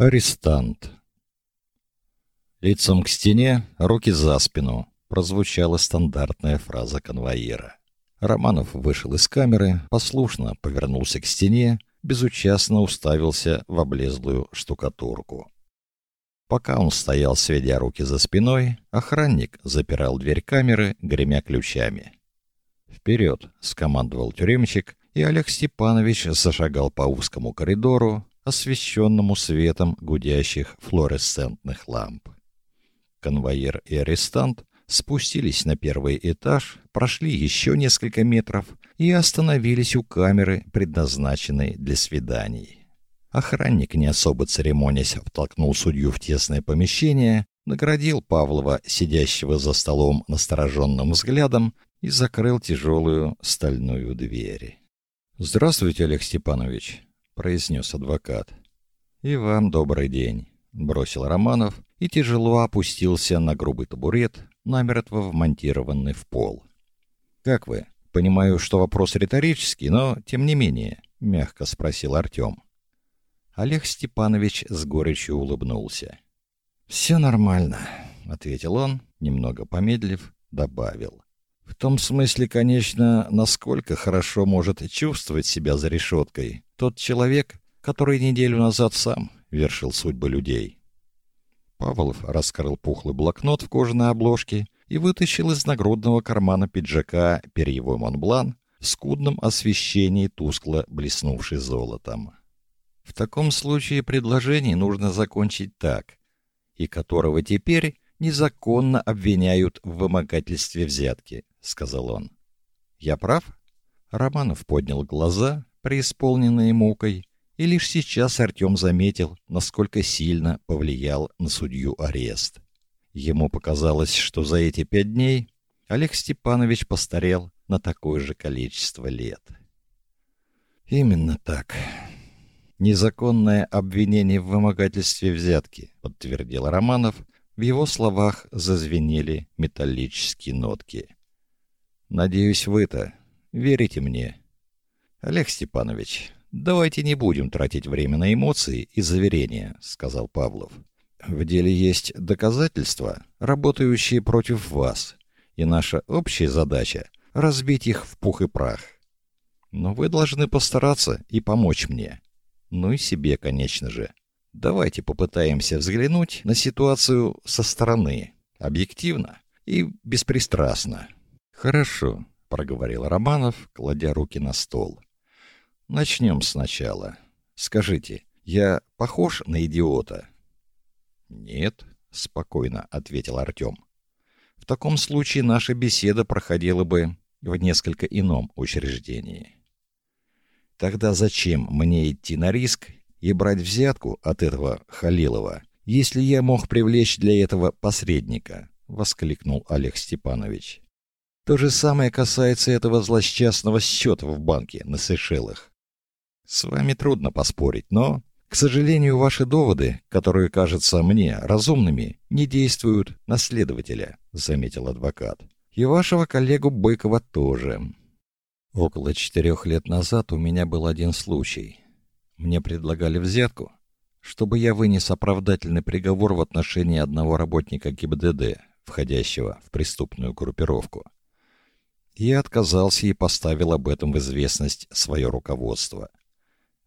Арестант. Лицом к стене, руки за спину, прозвучала стандартная фраза конвоира. Романов вышел из камеры, послушно повернулся к стене, безучастно уставился в облезлую штукатурку. Пока он стоял, сведя руки за спиной, охранник запирал дверь камеры, гремя ключами. «Вперед!» — скомандовал тюремщик, и Олег Степанович зашагал по узкому коридору, освещенному светом гудящих флуоресцентных ламп. Конвоир и арестант спустились на первый этаж, прошли еще несколько метров и остановились у камеры, предназначенной для свиданий. Охранник, не особо церемонясь, втолкнул судью в тесное помещение, наградил Павлова, сидящего за столом настороженным взглядом, и закрыл тяжелую стальную дверь. «Здравствуйте, Олег Степанович», произнес адвокат. И вам добрый день, бросил Романов и тяжело опустился на грубый табурет, намертво вмонтированный в пол. Как вы? Понимаю, что вопрос риторический, но тем не менее, мягко спросил Артем. Олег Степанович с горечью улыбнулся. «Все нормально, ответил он, немного помедлив, добавил: в том смысле, конечно, насколько хорошо может чувствовать себя за решеткой тот человек, который неделю назад сам вершил судьбы людей. Павлов раскрыл пухлый блокнот в кожаной обложке и вытащил из нагрудного кармана пиджака перьевой Монблан в скудном освещении, тускло блеснувший золотом. В таком случае предложение нужно закончить так, и которого теперь незаконно обвиняют в вымогательстве взятки, сказал он. Я прав? Романов поднял глаза, преисполненные мукой, и лишь сейчас Артем заметил, насколько сильно повлиял на судью арест. Ему показалось, что за эти пять дней Олег Степанович постарел на такое же количество лет. Именно так. Незаконное обвинение в вымогательстве взятки, подтвердил Романов. В его словах зазвенели металлические нотки. Надеюсь, вы-то верите мне. Олег Степанович, давайте не будем тратить время на эмоции и заверения, сказал Павлов. В деле есть доказательства, работающие против вас, и наша общая задача разбить их в пух и прах. Но вы должны постараться и помочь мне. Ну и себе, конечно же. Давайте попытаемся взглянуть на ситуацию со стороны, объективно и беспристрастно. Хорошо, проговорил Романов, кладя руки на стол. Начнем сначала. Скажите, я похож на идиота? Нет, спокойно ответил Артем. В таком случае наша беседа проходила бы в несколько ином учреждении. Тогда зачем мне идти на риск и брать взятку от этого Халилова, если я мог привлечь для этого посредника? воскликнул Олег Степанович. То же самое касается этого злосчастного счета в банке на Сейшелах. С вами трудно поспорить, но, к сожалению, ваши доводы, которые кажутся мне разумными, не действуют на следователя, заметил адвокат. И вашего коллегу Быкова тоже. Около четырех лет назад у меня был один случай. Мне предлагали взятку, чтобы я вынес оправдательный приговор в отношении одного работника ГИБДД, входящего в преступную группировку. Я отказался и поставил об этом в известность свое руководство.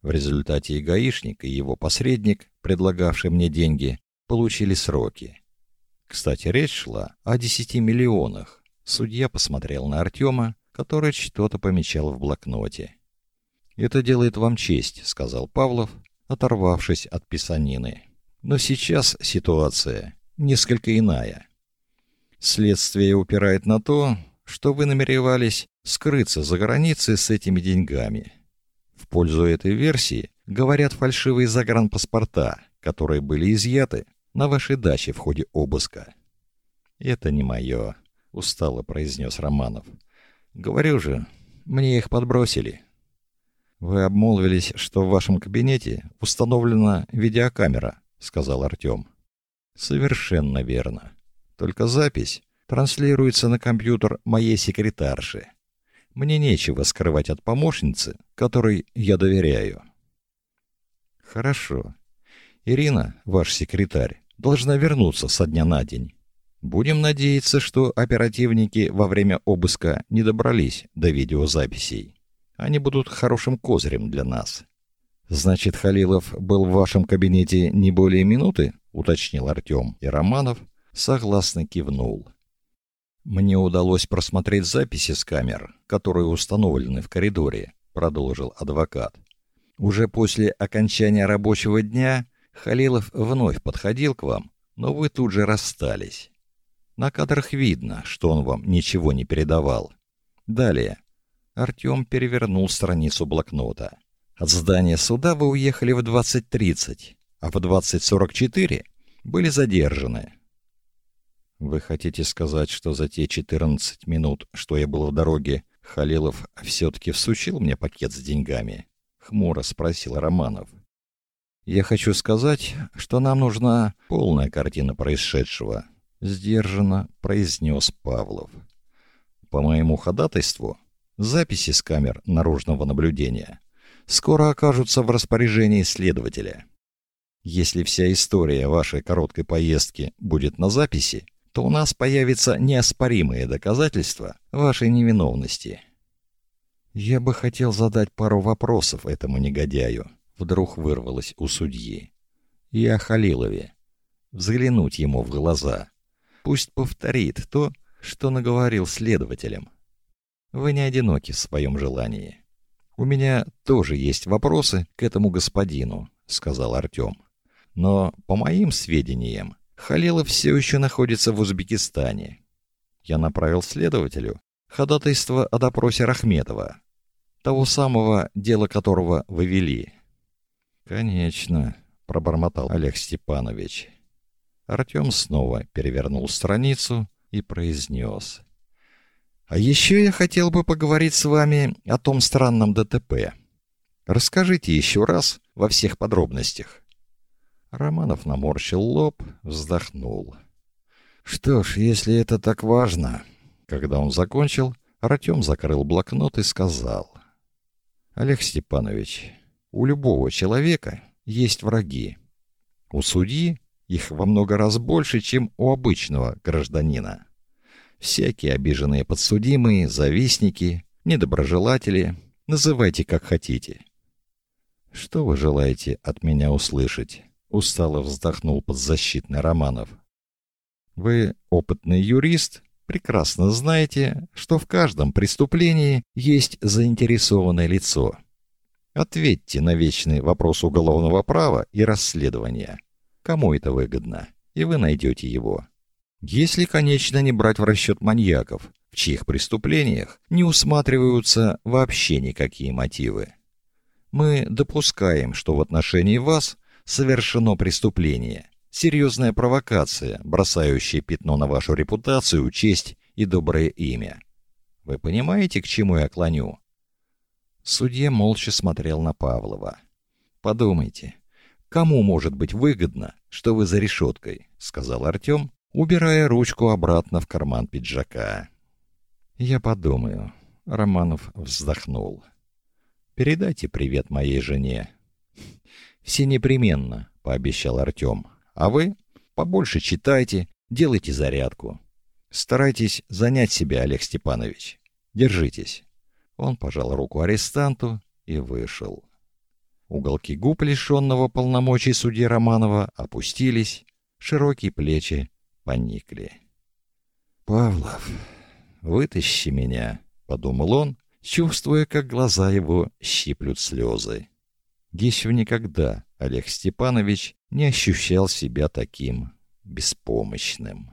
В результате и гаишник, и его посредник, предлагавший мне деньги, получили сроки. Кстати, речь шла о 10 миллионах. Судья посмотрел на Артема, который что-то помечал в блокноте. «Это делает вам честь», — сказал Павлов, оторвавшись от писанины. «Но сейчас ситуация несколько иная. Следствие упирает на то, что вы намеревались скрыться за границей с этими деньгами пользу этой версии говорят фальшивые загранпаспорта, которые были изъяты на вашей даче в ходе обыска. Это не мое, устало произнес Романов. Говорю же, мне их подбросили. Вы обмолвились, что в вашем кабинете установлена видеокамера, сказал Артем. Совершенно верно. Только запись транслируется на компьютер моей секретарши. Мне нечего скрывать от помощницы, которой я доверяю. Хорошо. Ирина, ваш секретарь, должна вернуться со дня на день. Будем надеяться, что оперативники во время обыска не добрались до видеозаписей. Они будут хорошим козырем для нас. Значит, Халилов был в вашем кабинете не более минуты, уточнил Артем, и Романов согласно кивнул. Мне удалось просмотреть записи с камер, которые установлены в коридоре, продолжил адвокат. Уже после окончания рабочего дня Халилов вновь подходил к вам, но вы тут же расстались. На кадрах видно, что он вам ничего не передавал. Далее. Артем перевернул страницу блокнота. От здания суда вы уехали в 20.30, а в 20.44 были задержаны. Вы хотите сказать, что за те 14 минут, что я был в дороге, Халилов все-таки всучил мне пакет с деньгами? Хмуро спросил Романов. Я хочу сказать, что нам нужна полная картина происшедшего, сдержанно произнес Павлов. По моему ходатайству, записи с камер наружного наблюдения скоро окажутся в распоряжении следователя. Если вся история вашей короткой поездки будет на записи, то у нас появятся неоспоримые доказательства вашей невиновности. Я бы хотел задать пару вопросов этому негодяю, вдруг вырвалось у судьи. И о Халилове. Взглянуть ему в глаза. Пусть повторит то, что наговорил следователям. Вы не одиноки в своем желании. У меня тоже есть вопросы к этому господину, сказал Артем. Но по моим сведениям, Халилов все еще находится в Узбекистане. Я направил следователю ходатайство о допросе Рахметова, того самого, дело которого вы вели. Конечно, пробормотал Олег Степанович. Артем снова перевернул страницу и произнес. «А еще я хотел бы поговорить с вами о том странном ДТП. Расскажите еще раз во всех подробностях». Романов наморщил лоб, вздохнул. «Что ж, если это так важно...» Когда он закончил, Артем закрыл блокнот и сказал. «Олег Степанович, у любого человека есть враги. У судьи их во много раз больше, чем у обычного гражданина. Всякие обиженные подсудимые, завистники, недоброжелатели, называйте как хотите. Что вы желаете от меня услышать? Устало вздохнул подзащитный Романов. Вы опытный юрист, прекрасно знаете, что в каждом преступлении есть заинтересованное лицо. Ответьте на вечный вопрос уголовного права и расследования. Кому это выгодно? И вы найдете его. Если, конечно, не брать в расчет маньяков, в чьих преступлениях не усматриваются вообще никакие мотивы. Мы допускаем, что в отношении вас совершено преступление, серьезная провокация, бросающая пятно на вашу репутацию, честь и доброе имя. Вы понимаете, к чему я клоню? Судья молча смотрел на Павлова. Подумайте, Кому может быть выгодно, что вы за решеткой?» — сказал Артем, убирая ручку обратно в карман пиджака. «Я подумаю». Романов вздохнул. «Передайте привет моей жене». «Все непременно», — пообещал Артем. «А вы побольше читайте, делайте зарядку. Старайтесь занять себя, Олег Степанович. Держитесь». Он пожал руку арестанту и вышел. Уголки губ лишенного полномочий судьи Романова опустились, широкие плечи поникли. «Павлов, вытащи меня», — подумал он, чувствуя, как глаза его щиплют слезы. Еще никогда Олег Степанович не ощущал себя таким беспомощным.